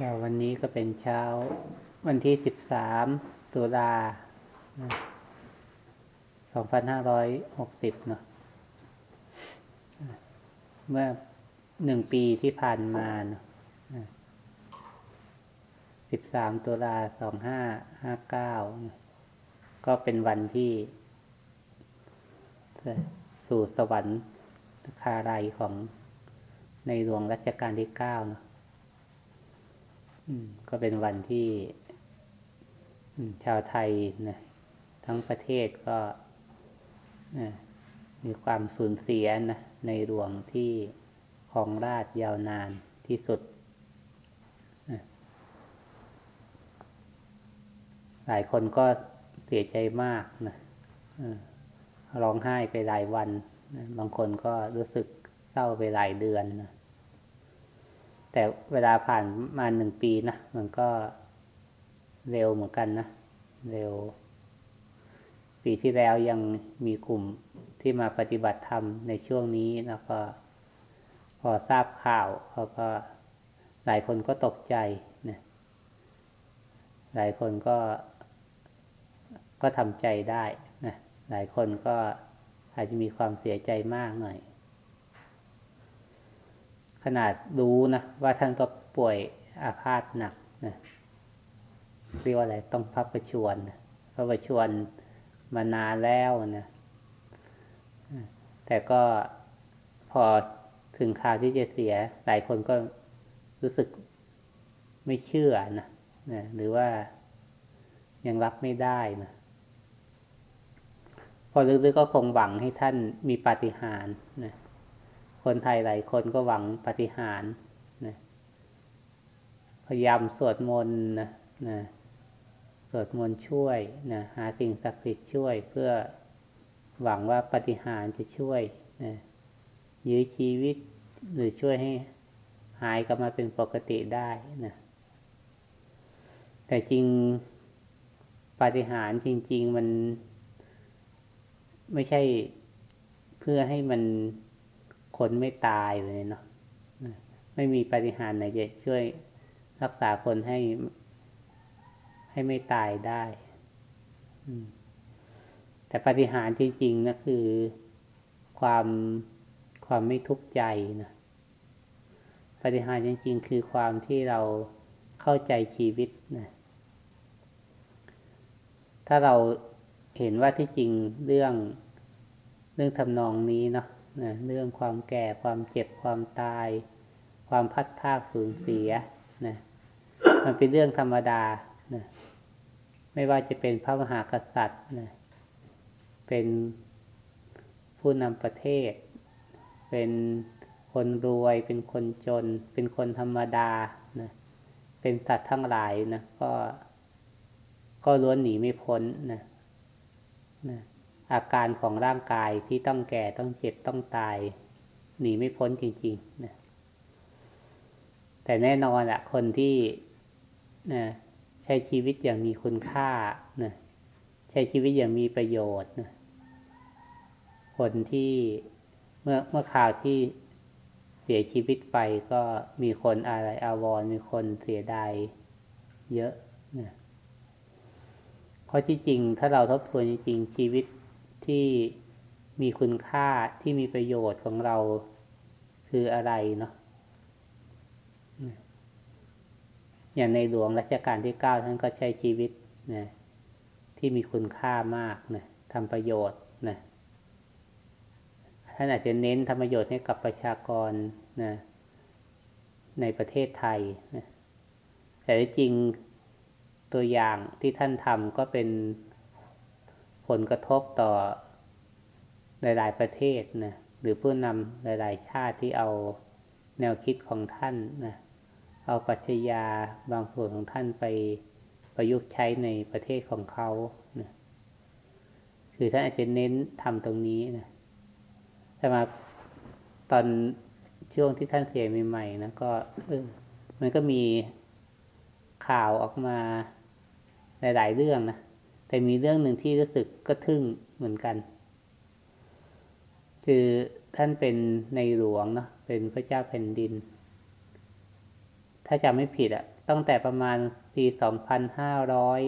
เช้าวันนี้ก็เป็นเช้าวันที่สิบสามตุลาสองพันห้าร้อยหกสิบเนาะเมื่อหนึ่งปีที่ผ่านมาเนาะสิบสามตุลาสองห้าห้าเก้าก็เป็นวันที่ สู่สวรรค์คาไรของในหลวงรัชกาลที่เก้าเนาะ ก็เป็นวันที่ชาวไทยนะทั้งประเทศก็มีความสูญเสียนะในหลวงที่ของราชยาวนานที่สุด หลายคนก็เสียใจมากนะร้องไห้ไปหลายวัน บางคนก็รู้สึกเศร้าไปหลายเดือนนะ แต่เวลาผ่านมาหนึ่งปีนะมันก็เร็วเหมือนกันนะ เร็ว ปีที่แล้วยังมีกลุ่มที่มาปฏิบัติธรรมในช่วงนี้แล้วก็ พอทราบข่าวเขาก็หลายคนก็ตกใจนะหลายคนก็ ก็ทำใจได้นะหลายคนก็อาจจะมีความเสียใจมากหน่อย ขนาดรู้นะว่าท่านก็ป่วยอาพาธหนักนะเรียกว่าอะไรต้องพักประชวนพระประชวนมานานแล้วนะแต่ก็พอถึงคราวที่จะเสีย หลายคนก็รู้สึกไม่เชื่อนะนะหรือว่ายังรับไม่ได้นะพอลึกๆก็คงหวังให้ท่านมีปาฏิหาริย์นะ คนไทยหลายคนก็หวังปฏิหารนะพยายามสวดมนต์นะนะสวดมนต์ช่วยนะหาสิ่งศักดิ์สิทธิ์ช่วย เพื่อหวังว่าปฏิหารจะช่วยนะยื้อชีวิตหรือช่วยให้หายกลับมาเป็นปกติได้นะแต่จริงปฏิหารจริง ๆ มันไม่ใช่เพื่อให้มัน คนไม่ตายเลยเนาะไม่มีปฏิหารไหนจะช่วยรักษาคนให้ให้ไม่ตายได้แต่ปฏิหารจริงๆนะคือความความไม่ทุกข์ใจนะปฏิหารจริง ๆ คือความที่เราเข้าใจชีวิตนะถ้าเราเห็นว่าที่จริงเรื่องเรื่องทำนองนี้เนาะ นะเรื่องความแก่ความเจ็บความตาย ความพัดพากสูญเสียนะมันเป็นเรื่องธรรมดานะไม่ว่าจะเป็นพระมหากษัตริย์นะเป็นผู้นำประเทศ เป็นคนรวย เป็นคนจน เป็นคนธรรมดานะเป็นสัตว์ทั้งหลายนะก็ก็ล้วนหนีไม่พ้นนะนะ อาการของร่างกายที่ต้องแก่ต้องเจ็บต้องตาย หนีไม่พ้นจริงๆนะแต่แน่นอนอะคนที่นะใช้ชีวิตอย่างมีคุณค่านะใช้ชีวิตอย่างมีประโยชน์นะคนที่เมื่อเมื่อข่าวที่เสียชีวิตไปก็มีคนอะไรอาวรมีคนเสียดายเยอะนะเพราะที่จริงถ้าเราทบทวนจริงชีวิต ที่มีคุณค่าที่มีประโยชน์ของเราคืออะไรเนาะอย่างในหลวงรัชกาลที่เก้าท่านก็ใช้ชีวิตนะที่มีคุณค่ามากนะทำประโยชน์นะท่านอาจจะเน้นทำประโยชน์ให้กับประชากรนะในประเทศไทยนะแต่จริงตัวอย่างที่ท่านทำก็เป็น ผลกระทบต่อหลาย ๆ ประเทศนะหรือผู้นำหลาย ๆ ชาติที่เอาแนวคิดของท่านนะเอาปัจจยาบางส่วนของท่านไปประยุกต์ใช้ในประเทศของเขานะคือท่านอาจจะเน้นทำตรงนี้นะแต่มาตอนช่วงที่ท่านเสียใหม่ๆนะก็มันก็มีข่าวออกมาหลายๆเรื่องนะ แต่มีเรื่องหนึ่งที่รู้สึกก็ทึ่งเหมือนกัน คือท่านเป็นในหลวงเนาะเป็นพระเจ้าแผ่นดิน ถ้าจำไม่ผิดอะตั้งแต่ประมาณปีสองพันห้าร้อย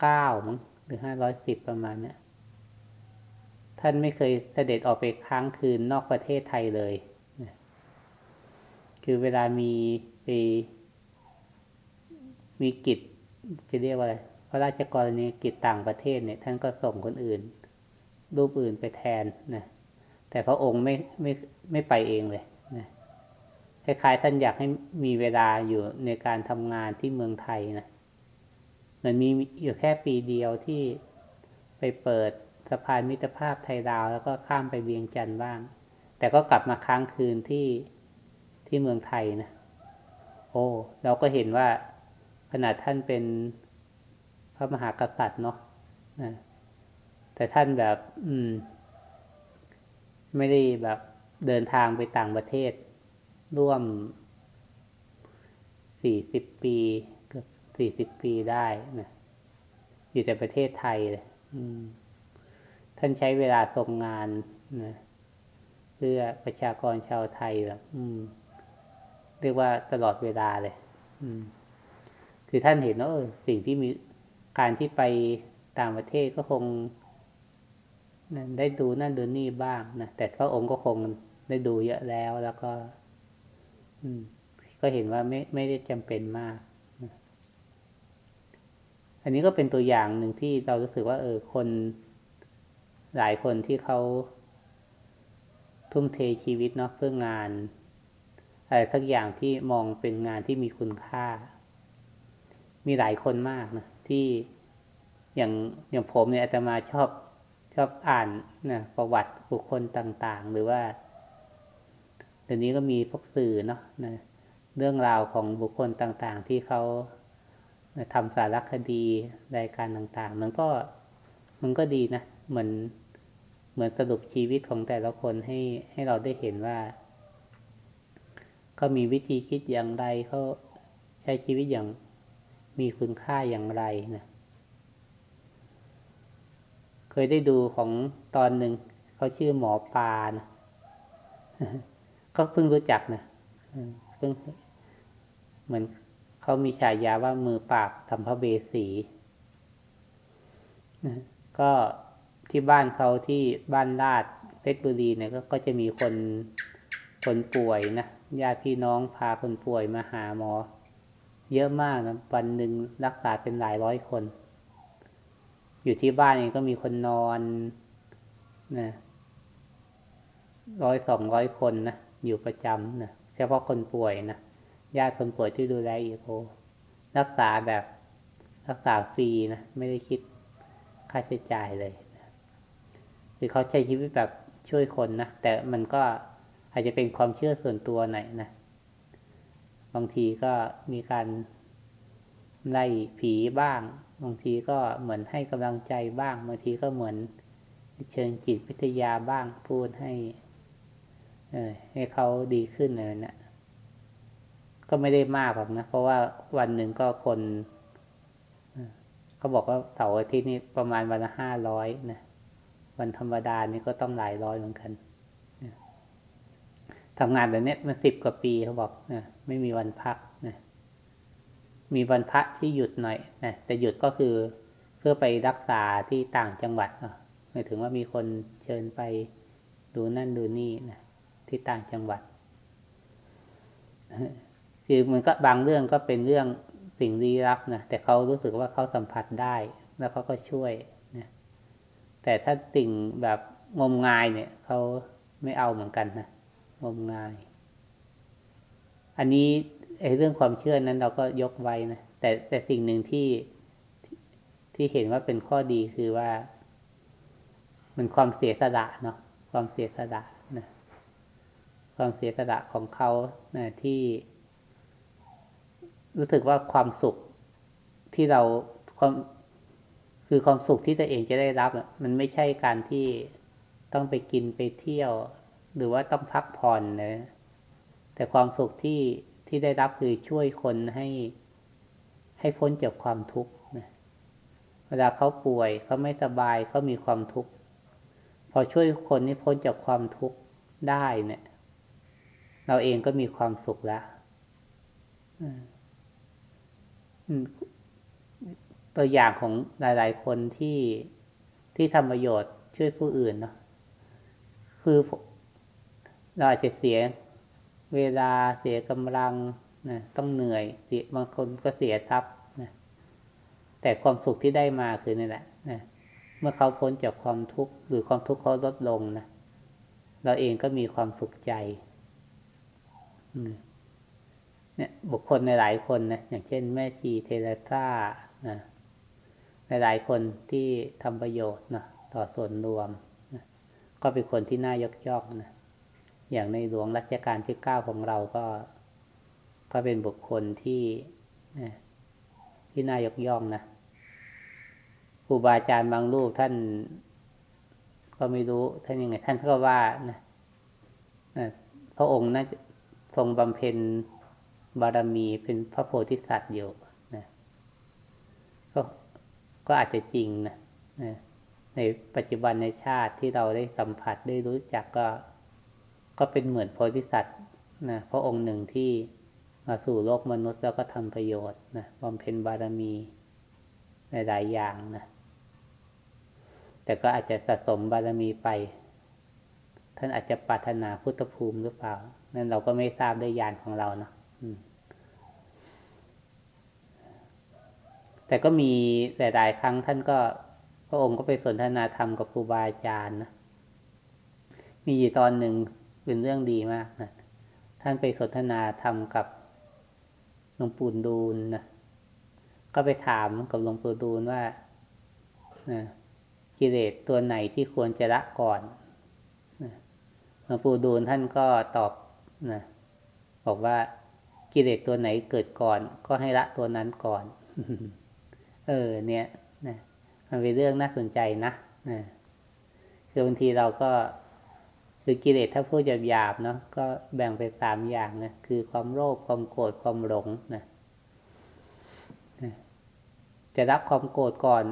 เก้ามั้งหรือห้าร้อยสิบประมาณเนี้ยท่านไม่เคยเสด็จออกไปค้างคืนนอกประเทศไทยเลย คือเวลามีไปมีกิจจะเรียกว่าอะไร พระราชกรณียกิจต่างประเทศเนี่ยท่านก็ส่งคนอื่น รูปอื่นไปแทนนะแต่พระองค์ไม่ไม่ไม่ไปเองเลยนะคล้ายๆท่านอยากให้มีเวลาอยู่ในการทำงานที่เมืองไทยนะมันมีอยู่แค่ปีเดียวที่ไปเปิดสะพานมิตรภาพไทยลาว แล้วก็ข้ามไปเวียงจันทร์บ้าง แต่ก็กลับมาค้างคืนที่ที่เมืองไทยนะ โอ้ เราก็เห็นว่าขนาดท่านเป็น พระมหากษัตริย์เนาะแต่ท่านแบบ อืม ไม่ได้แบบเดินทางไปต่างประเทศ ร่วมสี่สิบปีเกือบสี่สิบปีได้นะอยู่แต่ประเทศไทยเลยท่านใช้เวลาทรงงานนะเพื่อประชากรชาวไทยแบบเรียกว่าตลอดเวลาเลยคือท่านเห็นว่าสิ่งที่มี การที่ไปต่างประเทศก็คงได้ดูนั่นดูนี่บ้างนะแต่พระองค์ก็คงได้ดูเยอะแล้วแล้วก็ อืม ก็เห็นว่าไม่ไม่ได้จำเป็นมากนะอันนี้ก็เป็นตัวอย่างหนึ่งที่เรารู้สึกว่า เออคนหลายคนที่เขาทุ่มเทชีวิตเนาะเพื่องานอะไรสักอย่างที่มองเป็นงานที่มีคุณค่า มีหลายคนมากนะ ที่อย่างอย่างผมเนี่ยอาจจะมาชอบชอบอ่านนะประวัติบุคคลต่างๆ หรือว่าเดี๋ยวนี้ก็มีพวกสื่อเนาะนะเรื่องราวของบุคคลต่างๆ ที่เขาทำสารคดีรายการต่างๆ มันก็มันก็ดีนะเหมือนเหมือนสรุปชีวิตของแต่ละคนให้ให้เราได้เห็นว่าเขามีวิธีคิดอย่างไรเขาใช้ชีวิตอย่าง มีคุณค่าอย่างไรนะเคยได้ดูของตอนหนึ่งเขาชื่อหมอปานะก็เพิ่งรู้จักนะเพิ่งเหมือนเขามีฉายาว่ามือปราบทำพระเบสีก็ที่บ้านเขาที่บ้านลาดเพชรบุรีเนี่ยก็จะมีคนคนป่วยนะญาติพี่น้องพาคนป่วยมาหาหมอ เยอะมากนะวันหนึ่งรักษาเป็นหลายร้อยคน อยู่ที่บ้านเองก็มีคนนอนนะร้อยสองร้อยคนนะอยู่ประจำนะเฉพาะคนป่วยนะญาติคนป่วยที่ดูแลอีกโอรักษาแบบรักษาฟรีนะไม่ได้คิดค่าใช้จ่ายเลยคือเขาใช้ชีวิตแบบช่วยคนนะแต่มันก็อาจจะเป็นความเชื่อส่วนตัวหน่อยนะ บางทีก็มีการไล่ผีบ้าง บางทีก็เหมือนให้กำลังใจบ้าง บางทีก็เหมือนเชิงจิตวิทยาบ้างพูดให้เออให้เขาดีขึ้นเลยนะก็ไม่ได้มากหรอกนะ เพราะว่าวันหนึ่งก็คนเขาบอกว่าเสาร์อาทิตย์นี้ประมาณวันละห้าร้อยนะ วันธรรมดานี่ก็ต้องหลายร้อยเหมือนกัน ทำงานแบบนี้มาสิบกว่าปีเขาบอกนะไม่มีวันพักนะมีวันพักที่หยุดหน่อยนะแต่หยุดก็คือเพื่อไปรักษาที่ต่างจังหวัดเนาะหมายถึงว่ามีคนเชิญไปดูนั่นดูนี่นะที่ต่างจังหวัดคือมันก็บางเรื่องก็เป็นเรื่องสิ่งลี้ลับนะแต่เขารู้สึกว่าเขาสัมผัสได้ แล้วเขาก็ช่วยนะแต่ถ้าสิ่งแบบงมงายเนี่ยเขาไม่เอาเหมือนกันนะ งมงาย อันนี้ไอ้เรื่องความเชื่อนั้นเราก็ยกไว้นะแต่แต่สิ่งหนึ่งที่ที่เห็นว่าเป็นข้อดีคือว่า มันความเสียสละเนาะความเสียสละนะความเสียสละของเขานะที่ รู้สึกว่าความสุขที่เราความคือความสุขที่ตัวเองจะได้รับมันไม่ใช่การที่ต้องไปกินไปเที่ยว หรือว่าต้องพักผ่อนนะแต่ความสุขที่ที่ได้รับคือช่วยคนให้ ให้พ้นจากความทุกข์นะเวลาเขาป่วยเขาไม่สบายเขามีความทุกข์พอช่วยคนให้พ้นจากความทุกข์ได้เนี่ย เราเองก็มีความสุขแล้วตัวอย่างของหลาย ๆ คนที่ที่ทำประโยชน์ช่วยผู้อื่นเนาะคือ เราอาจจะเสียเวลาเสียกำลังนะต้องเหนื่อยเสียบางคนก็เสียทรัพย์นะแต่ความสุขที่ได้มาคือนี่แหละนะเมื่อเขาพ้นจากความทุกข์หรือความทุกข์เขาลดลงนะเราเองก็มีความสุขใจเนี่ยบุคคลในหลายคนนะอย่างเช่นแม่ชีเทเลซ่านะในหลายคนที่ทำประโยชน์นะต่อส่วนรวมนะก็เป็นคนที่น่ายกย่องนะ อย่างในหลวงรัชกาลที่เก้าของเราก็ ก็เป็นบุคคลที่ที่น่ายกย่องนะครูบาอาจารย์บางรูปท่าน ก็ไม่รู้ท่านยังไง ท่านก็ว่านะพระองค์น่าจะทรงบำเพ็ญบารมีเป็นพระโพธิสัตว์อยู่นะก็ก็อาจจะจริงนะในปัจจุบันในชาติที่เราได้สัมผัสได้รู้จักก็ ก็เป็นเหมือนโพธิสัตว์นะพระองค์หนึ่งที่มาสู่โลกมนุษย์แล้วก็ทำประโยชน์นะบำเพ็ญบารมีในหลายอย่างนะ แต่ก็อาจจะสะสมบารมีไป ท่านอาจจะปรารถนาพุทธภูมิหรือเปล่า นั่นเราก็ไม่ทราบด้วยญาณของเราเนาะแต่ก็มีหลายๆครั้งท่านก็ พระองค์ก็ไปสนทนาธรรมกับครูบาอาจารย์นะ มีอยู่ตอนหนึ่ง เป็นเรื่องดีมากนะท่านไปสนทนาธรรมกับหลวงปู่ดูลนะก็ไปถามกับหลวงปู่ดูลว่านะกิเลสตัวไหนที่ควรจะละก่อนหลวงปู่ดูลท่านก็ตอบนะบอกว่ากิเลสตัวไหนเกิดก่อน ก็ให้ละตัวนั้นก่อน เออ เนี่ยนะมันเป็นเรื่องน่าสนใจนะนะคือบางทีเราก็ คือกิเลสถ้าพูดหยาบๆเนาะก็แบ่งเป็นสามอย่างนะคือความโลภความโกรธความหลงนะจะรับความโกรธก่อน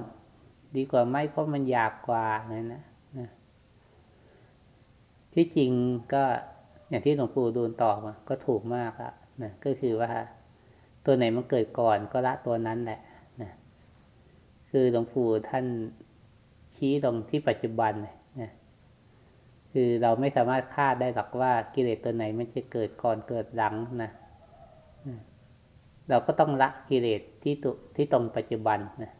ดีกว่าไม่เพราะมันหยาบกว่านั่นนะนะที่จริงก็อย่างที่หลวงปู่ดูลตอบก็ถูกมากอะนะก็คือว่าตัวไหนมันเกิดก่อนก็ละตัวนั้นแหละนะคือหลวงปู่ท่านชี้ตรงที่ปัจจุบันนะ คือเราไม่สามารถคาดได้หรอกว่ากิเลสตัวไหนมันจะเกิดก่อนเกิดหลังนะเราก็ต้องละกิเลสที่ตุที่ตรงปัจจุบันนะ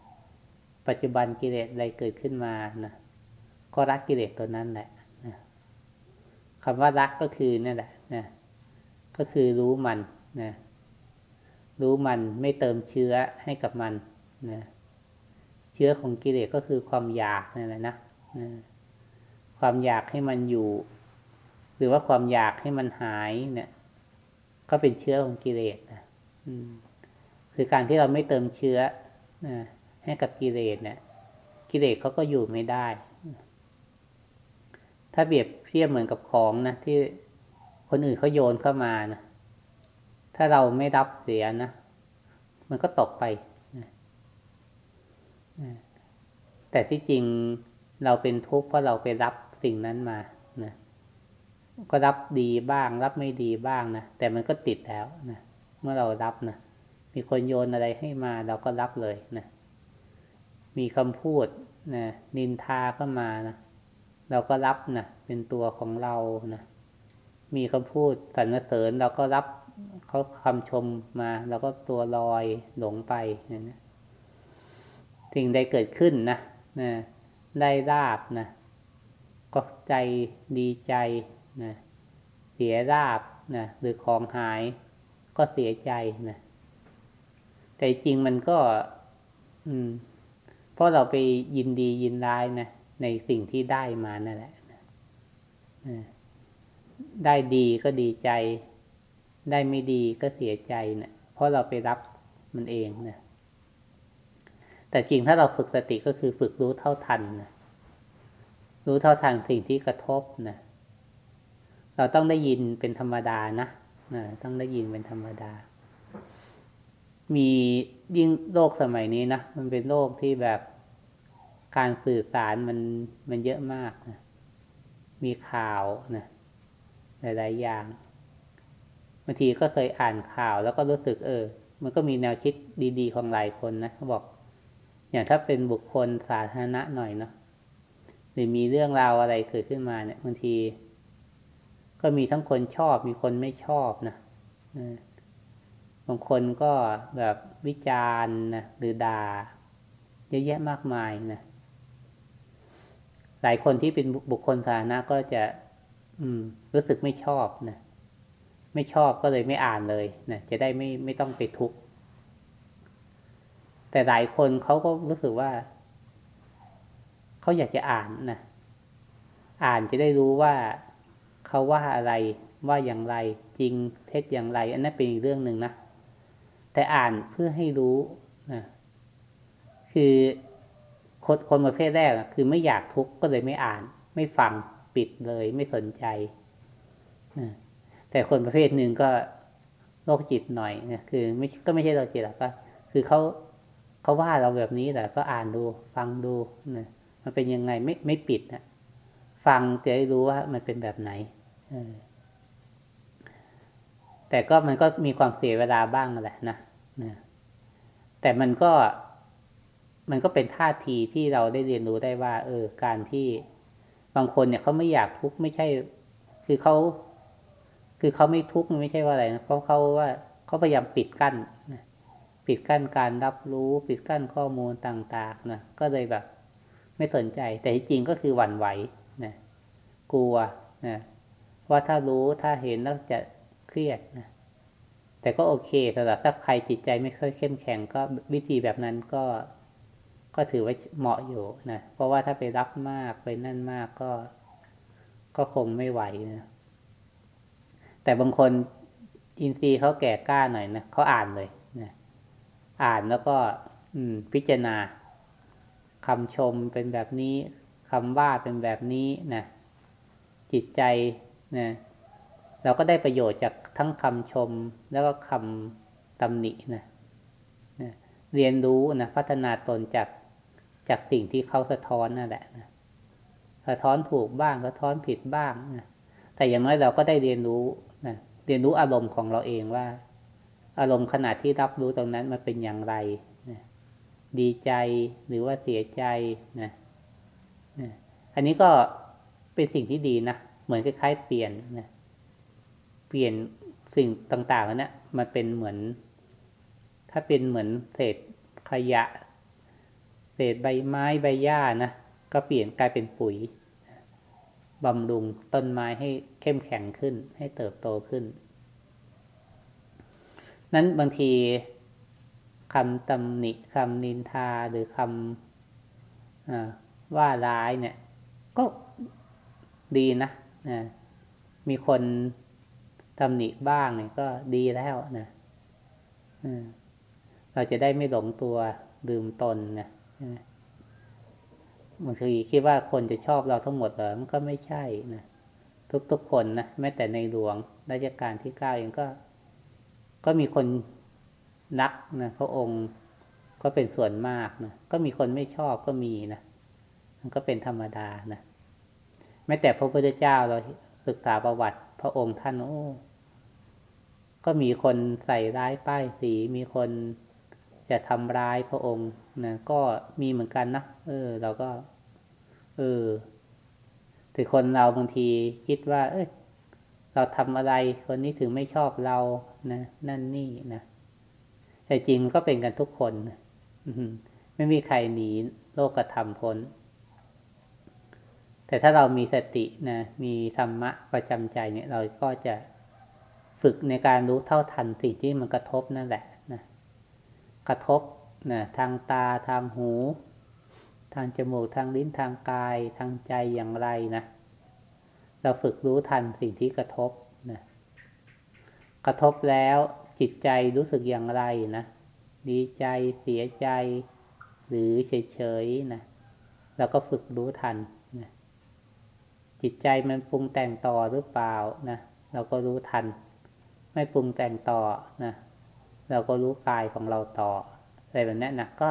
ปัจจุบันกิเลสอะไรเกิดขึ้นมานะก็รักกิเลสตัวนั้นแหละนะคำว่ารักก็คือนั่นแหละนะก็คือรู้มันนะรู้มันไม่เติมเชื้อให้กับมันนะเชื้อของกิเลสก็คือความอยากนั่นแหละนะ ความอยากให้มันอยู่ หรือว่าความอยากให้มันหายเนี่ย ก็เป็นเชื้อของกิเลสนะคือการที่เราไม่เติมเชื้อนะให้กับกิเลสเนี่ย กิเลสเขาก็อยู่ไม่ได้ ถ้าเปรียบเทียบเหมือนกับของนะที่คนอื่นเขาโยนเข้ามานะถ้าเราไม่รับเสียนะมันก็ตกไปแต่ที่จริง เราเป็นทุกข์เพราะเราไปรับสิ่งนั้นมานะก็รับดีบ้าง รับไม่ดีบ้างนะแต่มันก็ติดแล้วนะเมื่อเรารับนะมีคนโยนอะไรให้มา เราก็รับเลยนะมีคำพูดนะนินทาก็มานะเราก็รับนะเป็นตัวของเรานะมีคำพูดสรรเสริญเราก็รับเขาคำชมมาเราก็ตัวลอยหลงไปนะสิ่งใดเกิดขึ้นนะนะ ได้ลาบนะก็ใจดีใจนะเสียลาบนะหรือของหายก็เสียใจนะแต่จริงมันก็ อืม เพราะเราไปยินดียินร้ายนะในสิ่งที่ได้มานั่นแหละนะได้ดีก็ดีใจ ได้ไม่ดีก็เสียใจนะเพราะเราไปรับมันเองนะ แต่จริงถ้าเราฝึกสติก็คือฝึกรู้เท่าทันนะรู้เท่าทันสิ่งที่กระทบนะเราต้องได้ยินเป็นธรรมดานะนะต้องได้ยินเป็นธรรมดา มียิ่งโลกสมัยนี้นะมันเป็นโลกที่แบบการสื่อสารมันมันเยอะมากนะมีข่าวนะหลายๆอย่างบางทีก็เคยอ่านข่าวแล้วก็รู้สึกเออ มันก็มีแนวคิดดี ๆ ของหลายคนนะเขาบอก อย่างถ้าเป็นบุคคลสาธารณะหน่อยเนาะหรือมีเรื่องราวอะไรเกิดขึ้นมาเนี่ยบางที ก็มีทั้งคนชอบมีคนไม่ชอบนะบางคนก็แบบวิจารณ์นะหรือดา่าเยอะแยะมากมายนะหลายคนที่เป็นบุคคลสาธารณะก็จะ อืม รู้สึกไม่ชอบนะไม่ชอบก็เลยไม่อ่านเลยนะจะได้ไม่ไม่ต้องไปทุกข์ แต่หลายคนเขาก็รู้สึกว่า เขาอยากจะอ่านนะอ่านจะได้รู้ว่าเขาว่าอะไรว่าอย่างไรจริงเท็จอย่างไร อันนั้นเป็นอีกเรื่องหนึ่งนะแต่อ่านเพื่อให้รู้นะคือคนคนประเภทแรกคือไม่อยากทุกข์ก็เลยไม่อ่าน ไม่ฟังปิดเลย ไม่สนใจนะแต่คนประเภทหนึ่งก็โรคจิตหน่อยนะคือไม่ก็ไม่ใช่โรคจิตหรอกก็ คือเขา เขาว่าเราแบบนี้แหละก็อ่านดู ฟังดูนะมันเป็นยังไงไม่ไม่ปิดนะฟังจะได้รู้ว่ามันเป็นแบบไหนแต่ก็มันก็มีความเสียเวลาบ้างแหละนะนะแต่มันก็มันก็เป็นท่าทีที่เราได้เรียนรู้ได้ว่า เออ การที่บางคนเนี่ยเขาไม่อยากทุกข์ไม่ใช่ คือเขาคือเขาไม่ทุกข์ไม่ใช่ว่าอะไรนะเพราะเขาว่าเขาพยายามปิดกั้นนะ ปิดกั้นการรับรู้ ปิดกั้นข้อมูลต่างๆนะก็เลยแบบ ไม่สนใจ แต่จริงก็คือหวั่นไหวนะกลัวนะว่าถ้ารู้ถ้าเห็นแล้วจะเครียดนะแต่ก็โอเคสำหรับถ้าใครจิตใจไม่ค่อยเข้มแข็งก็วิธีแบบนั้นก็ก็ถือว่าเหมาะอยู่นะเพราะว่าถ้าไปรับมากไปนั่นมากก็ ก็คงไม่ไหวนะแต่บางคนอินทรีย์เขาแก่กล้าหน่อยนะเขาอ่านเลย อ่านแล้วก็พิจารณาคำชมเป็นแบบนี้คำว่าเป็นแบบนี้นะจิตใจนะเราก็ได้ประโยชน์จากทั้งคำชมแล้วก็คำตำหนินะนะเรียนรู้นะพัฒนาตนจากจากสิ่งที่เขาสะท้อนนั่นแหละนะสะท้อนถูกบ้างสะท้อนผิดบ้างนะแต่อย่างน้อยเราก็ได้เรียนรู้นะเรียนรู้อารมณ์ของเราเองว่า อารมณ์ขณะที่รับรู้ตรงนั้นมันเป็นอย่างไรนะดีใจหรือว่าเสียใจนะนะอันนี้ก็เป็นสิ่งที่ดีนะเหมือนคล้ายๆเปลี่ยนนะเปลี่ยนสิ่งต่างๆนั้นมันเป็นเหมือน ถ้าเป็นเหมือนเศษขยะ เศษใบไม้ใบหญ้านะก็เปลี่ยนกลายเป็นปุ๋ยบำรุงต้นไม้ให้เข้มแข็งขึ้น ให้เติบโตขึ้น นั้นบางทีคำตำหนิคำนินทาหรือคำว่าร้ายเนี่ย ก็ดีนะนะมีคนตำหนิบ้างเนี่ยก็ดีแล้วนะเราจะได้ไม่หลงตัวลืมตนนะบางทีคิดว่าคนจะชอบเราทั้งหมดเหรอมันก็ไม่ใช่นะทุกๆคนนะแม้แต่ในหลวงราชการที่เก้าเองก็ ก็มีคนนักนะพระองค์ก็เป็นส่วนมากนะก็มีคนไม่ชอบก็มีนะมันก็เป็นธรรมดานะแม้แต่พระพุทธเจ้าเราศึกษาประวัติ พระองค์ท่านโอ้ก็มีคนใส่ร้ายป้ายสีมีคนจะทำร้ายพระองค์นะก็มีเหมือนกันนะเออ เราก็ เออแต่คนเราบางทีคิดว่า เออ เราทำอะไรคนนี้ถึงไม่ชอบเรานะนั่นนี่นะแต่จริงก็เป็นกันทุกคนไม่มีใครหนีโลกธรรมพ้น แต่ถ้าเรามีสตินะมีธรรมะประจำใจเนี่ย เราก็จะฝึกในการรู้เท่าทันสิ่งที่มันกระทบนั่นแหละนะกระทบนะทางตาทางหู ทางจมูกทางลิ้นทางกาย ทางใจอย่างไรนะ เราฝึกรู้ทันสิ่งที่กระทบนะกระทบแล้วจิตใจรู้สึกอย่างไรนะ ดีใจเสียใจ หรือเฉยๆนะเราก็ฝึกรู้ทันนะจิตใจมันปรุงแต่งต่อหรือเปล่านะเราก็รู้ทัน ไม่ปรุงแต่งต่อนะเราก็รู้กายของเราต่ออะไรแบบนี้นะก็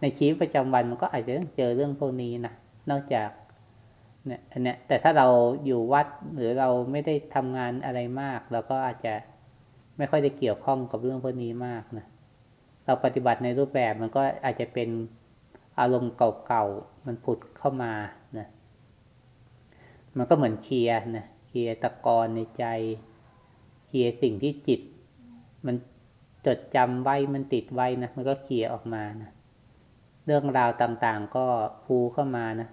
ในชีวิตประจำวันมันก็อาจจะเจอเรื่องพวกนี้นะนอกจาก เนี่ยอันเนี้ยแต่ถ้าเราอยู่วัดหรือเราไม่ได้ทำงานอะไรมากเราก็อาจจะไม่ค่อยได้เกี่ยวข้องกับเรื่องพวกนี้มากนะเราปฏิบัติในรูปแบบมันก็อาจจะเป็นอารมณ์เก่าๆมันผุดเข้ามานะมันก็เหมือนเคลียนะเคลียตะกอนในใจเคลียสิ่งที่จิต มันจดจำไว้มันติดไว้นะมันก็เคลียออกมานะเรื่องราวต่างๆก็ฟูเข้ามานะ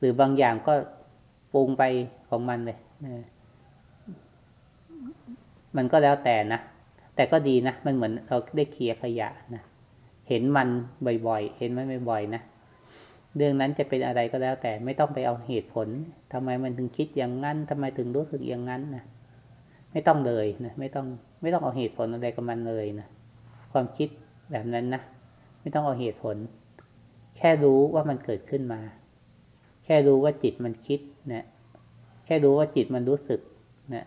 หรือบางอย่างก็ปรุงไปของมันเลยมันก็แล้วแต่นะ แต่ก็ดีนะ มันเหมือนเราได้เคลียร์ขยะนะ เห็นมันบ่อยๆ เห็นมันบ่อยๆนะ เรื่องนั้นจะเป็นอะไรก็แล้วแต่ไม่ต้องไปเอาเหตุผลทำไมมันถึงคิดอย่างนั้นทำไมถึงรู้สึกอย่างนั้นนะ ไม่ต้องเลยนะ ไม่ต้องไม่ต้องเอาเหตุผลอะไรกับมันเลยนะ ความคิดแบบนั้นนะ ไม่ต้องเอาเหตุผล แค่รู้ว่ามันเกิดขึ้นมา ค่รู้ว่าจิตมันคิดเนะแค่รู้ว่าจิตมันรู้สึกนะ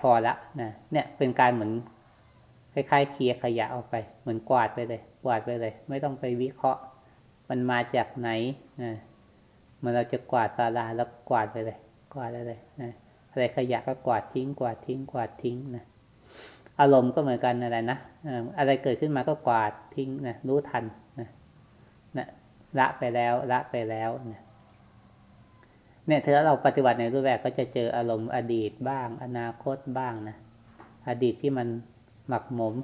พอละนะเนี่ยเป็นการเหมือนคล้ายๆเคลียร์ขยะออกไป เหมือนกวาดไปเลย กวาดไปเลย ไม่ต้องไปวิเคราะห์ มันมาจากไหนนะมันเราจะกวาดตาลาแล้วกวาดไปเลย กวาดไปเลยนะอะไรขยะก็กวาดทิ้ง กวาดทิ้ง กวาดทิ้งนะอารมณ์ก็เหมือนกันอะไรนะอะไรเกิดขึ้นมาก็กวาดทิ้งนะรู้ทันนะนะละไปแล้วละไปแล้วนะ เนี่ยถ้าเราปฏิบัติในรูปแบบก็จะเจออารมณ์อดีตบ้าง อนาคตบ้างนะอดีตที่มันหมักหมม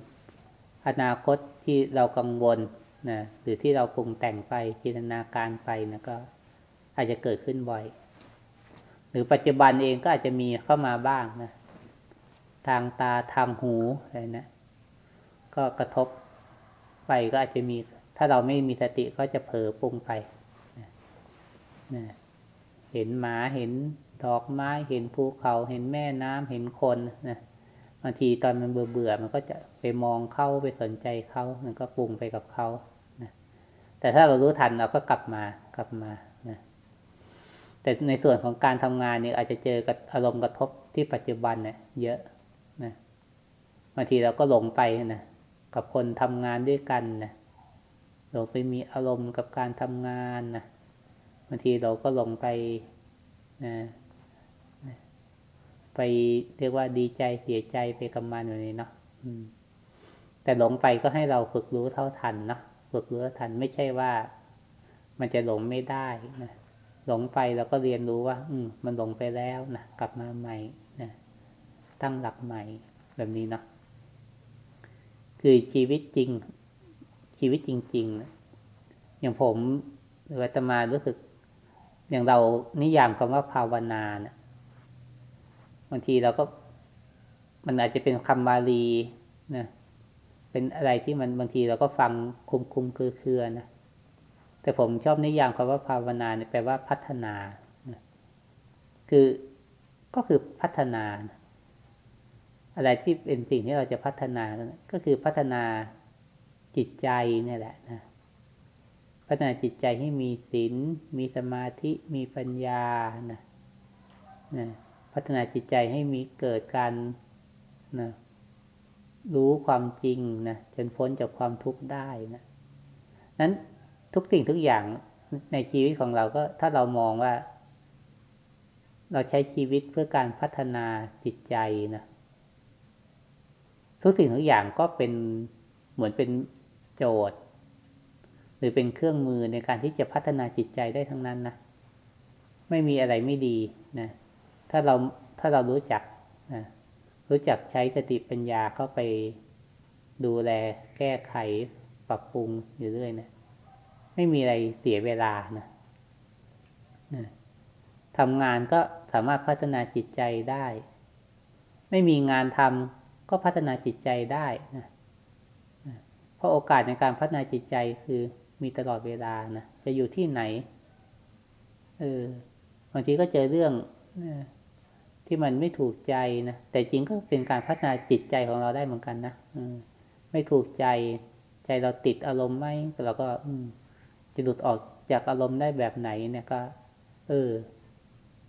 อนาคตที่เรากังวลนะหรือที่เราปรุงแต่งไปจินตนาการไปนะก็ อาจจะเกิดขึ้นบ่อย หรือปัจจุบันเองก็อาจจะมีเข้ามาบ้างนะทางตาทางหูอะไรนะก็กระทบไปก็อาจจะมี ถ้าเราไม่มีสติก็จะเผลอปรุงไปนะนะ เห็นหมาเห็นดอกไม้เห็นภูเขาเห็นแม่น้ำเห็นคนนะบางทีตอนมันเบื่อเบื่อมันก็จะไปมองเข้าไปสนใจเขามันก็ปรุงไปกับเขานะแต่ถ้าเรารู้ทันเราก็กลับมากลับมานะแต่ในส่วนของการทำงานเนี่ยอาจจะเจอกับอารมณ์กระทบที่ปัจจุบันเนี่ยเยอะนะบางทีเราก็หลงไปนะกับคนทำงานด้วยกันนะหลงไปมีอารมณ์กับการทำงานนะ บางทีเราก็หลงไปนะไปเรียกว่าดีใจเสียใจไปกับมันแบบนี้เนาะแต่หลงไปก็ให้เราฝึกรู้เท่าทันเนาะฝึกรู้เท่าทันไม่ใช่ว่า มันจะหลงไม่ได้นะหลงไปเราก็เรียนรู้ว่า อืมมันหลงไปแล้วนะกลับมาใหม่นะตั้งหลักใหม่แบบนี้เนาะคือชีวิตจริง ชีวิตจริงๆนะอย่างผมหรืออาตมารู้สึก อย่างเรานิยามคำว่าภาวนาเนะบางทีเราก็มันอาจจะเป็นคำบาลีนะเป็นอะไรที่มันบางทีเราก็ฟังคุมคุมคือเคือนะแต่ผมชอบนิยามคำว่าภาวนาเนี่ยแปลว่าพัฒนานะคือก็คือพัฒนานะอะไรที่เป็นสิ่งที่เราจะพัฒนาก็คือพัฒนาจิตใจนี่แหละนะ พัฒนาจิตใจให้มีศีลมีสมาธิมีปัญญานะนะพัฒนาจิตใจให้มีเกิดการนะรู้ความจริงนะจนพ้นจากความทุกข์ได้นะนั้นทุกสิ่งทุกอย่างในชีวิตของเราก็ถ้าเรามองว่า เราใช้ชีวิตเพื่อการพัฒนาจิตใจนะทุกสิ่งทุกอย่างก็เป็นเหมือนเป็นโจทย์ หรือเป็นเครื่องมือในการที่จะพัฒนาจิตใจได้ทั้งนั้นนะไม่มีอะไรไม่ดีนะถ้าเราถ้าเรารู้จักนะรู้จักใช้สติปัญญาเข้าไปดูแล แก้ไข ปรับปรุงอยู่เรื่อยนะไม่มีอะไรเสียเวลานะนะทำงานก็สามารถพัฒนาจิตใจได้ ไม่มีงานทำก็พัฒนาจิตใจได้นะเพราะโอกาสในการพัฒนาจิตใจคือ มีตลอดเวลานะจะอยู่ที่ไหน เออบางทีก็เจอเรื่องที่มันไม่ถูกใจนะแต่จริงก็เป็นการพัฒนาจิตใจของเราได้เหมือนกันนะไม่ถูกใจ ใจเราติดอารมณ์ไหมเราก็จะหลุดออกจากอารมณ์ได้แบบไหนเนี่ยก็ เออ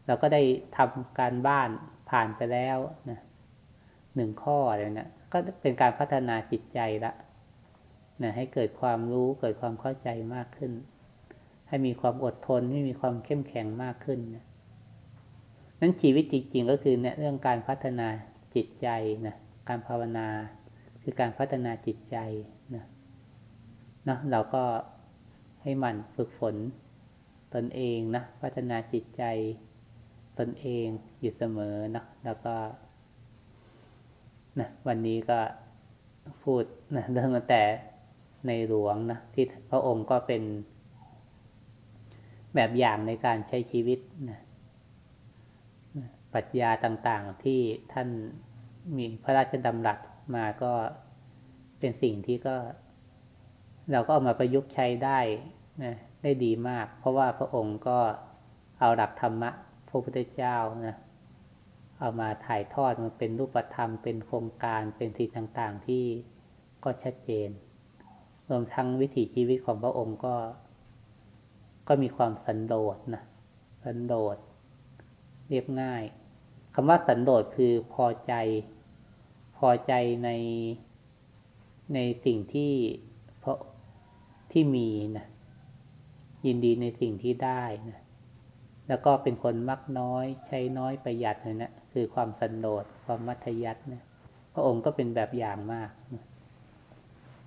เราก็ได้ทำการบ้านผ่านไปแล้วนะหนึ่งข้ออะไรเนะี่ยก็เป็นการพัฒนาจิตใจละ นะให้เกิดความรู้เกิดความเข้าใจมากขึ้น ให้มีความอดทนให้มีความเข้มแข็งมากขึ้นนะนั้นชีวิตจริงๆก็คือเนี่ยเรื่องการพัฒนาจิตใจนะการภาวนาคือการพัฒนาจิตใจนะเนาะเราก็ให้มันฝึกฝนตนเองนะพัฒนาจิตใจตนเองอยู่เสมอนะแล้วก็นะวันนี้ก็พูดนะเรื่องตั้งแต่ ในหลวงนะที่พระองค์ก็เป็นแบบอย่างในการใช้ชีวิตนะปรัชญาต่างๆที่ท่านมีพระราชดำรัสมาก็เป็นสิ่งที่ก็ เราก็เอามาประยุกต์ใช้ได้นะได้ดีมาก เพราะว่าพระองค์ก็เอาหลักธรรมะพระพุทธเจ้านะเอามาถ่ายทอดมาเป็นรูปธรรมเป็นโครงการเป็นสิ่งต่างๆที่ก็ชัดเจน รวมทั้งวิถีชีวิตของพระองค์ก็ ก็มีความสันโดษนะสันโดษ เรียบง่ายคำว่าสันโดษคือพอใจ พอใจในในสิ่งที่เพราะที่มีนะยินดีในสิ่งที่ได้นะแล้วก็เป็นคนมักน้อยใช้น้อยประหยัดนะนะคือความสันโดษความมัธยัตินะพระองค์ก็เป็นแบบอย่างมากนะ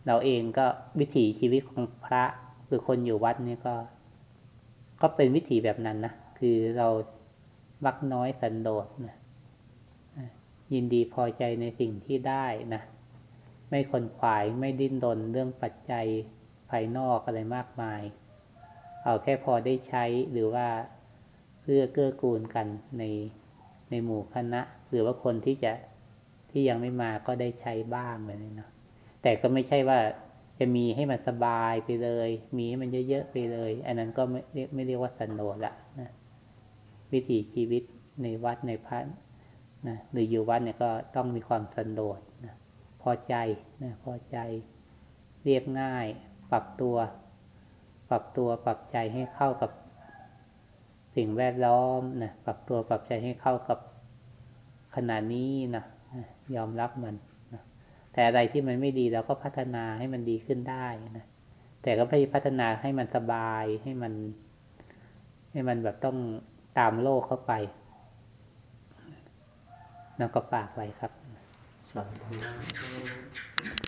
เราเองก็วิถีชีวิตของพระหรือคนอยู่วัดนี่ก็ ก็เป็นวิถีแบบนั้นนะคือเรามักน้อยสันโดษนะยินดีพอใจในสิ่งที่ได้นะไม่คนขวายไม่ดิ้นรนเรื่องปัจจัยภายนอกอะไรมากมาย เอาแค่พอได้ใช้หรือว่าเพื่อเกื้อกูลกันในในหมู่คณะ หรือว่าคนที่จะที่ยังไม่มาก็ได้ใช้บ้างเลยเนาะ แต่ก็ไม่ใช่ว่าจะมีให้มันสบายไปเลย มีให้มันเยอะๆไปเลย อันนั้นก็ไม่เรียกไม่เรียกว่าสันโดษละนะวิถีชีวิตในวัดในพระนะหรืออยู่วัดเนี่ยก็ต้องมีความสันโดษนะพอใจนะพอใจเรียบง่าย ปรับตัว ปรับตัวปรับใจให้เข้ากับสิ่งแวดล้อมนะปรับตัวปรับใจให้เข้ากับขณะนี้นะยอมรับมัน แต่อะไรที่มันไม่ดีเราก็พัฒนาให้มันดีขึ้นได้นะแต่ก็ไม่พัฒนาให้มันสบายให้มัน ให้มันแบบต้องตามโลกเข้าไปนั่นก็ปากไว้ครับสาธุ